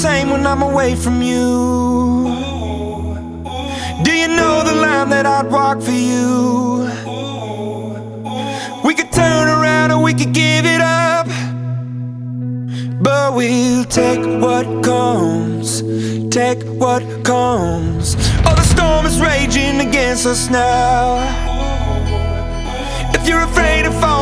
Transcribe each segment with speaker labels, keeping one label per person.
Speaker 1: same when I'm away from you. Do you know the line that I'd walk for you? We could turn around or we could give it up. But we'll take what comes, take what comes. Oh, the storm is raging against us now. If you're afraid of falling,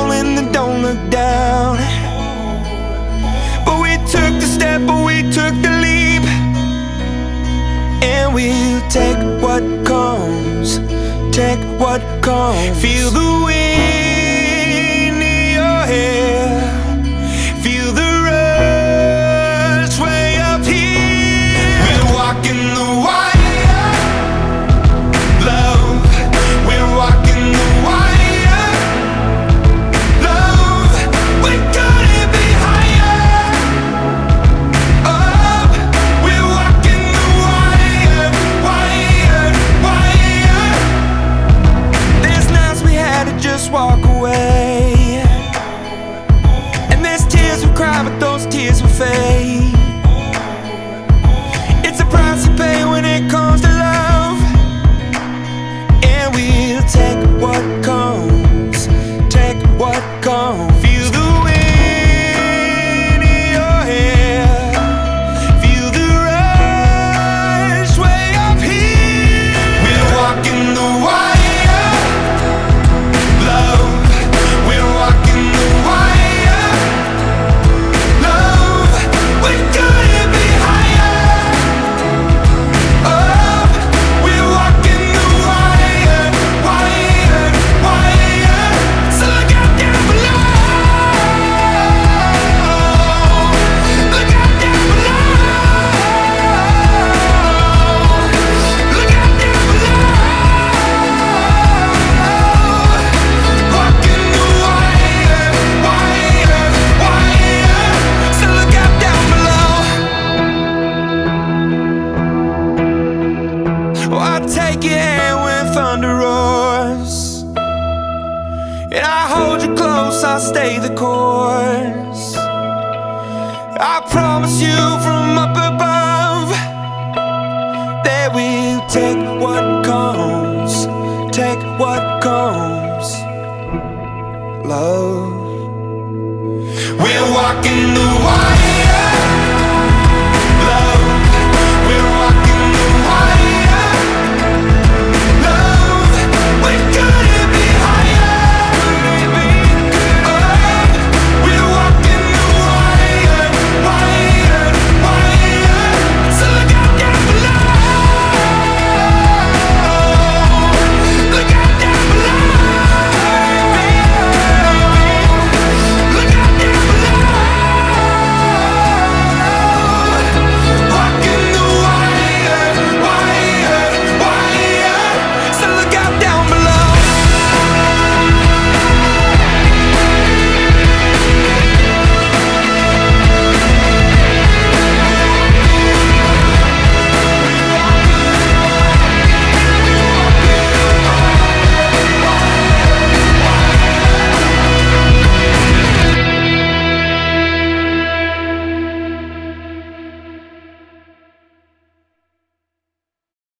Speaker 1: we'll take what comes, take what comes. Feel the wind just walk away, and there's tears we cry, but those tears will fade. Close. I stay the course. I promise you from up above that we'll take what comes, take what comes, love.